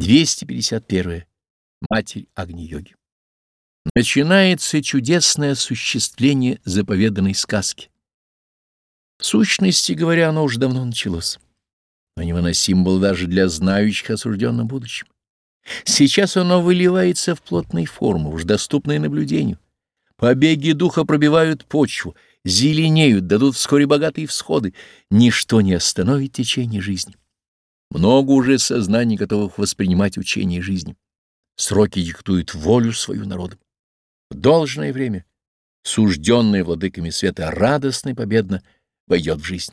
251. Матерь Агни-йоги. Начинается чудесное осуществление заповеданной сказки. В сущности говоря, оно уже давно началось, но невыносим был даже для знающих осужденном будущем. Сейчас оно выливается в плотные формы, уж доступные наблюдению. Побеги духа пробивают почву, зеленеют, дадут вскоре богатые всходы. Ничто не остановит течение жизни. Много уже сознаний, готовых воспринимать учение жизни. Сроки диктуют волю свою народу. В должное время, сужденное владыками света, радостно и победно войдет в жизнь.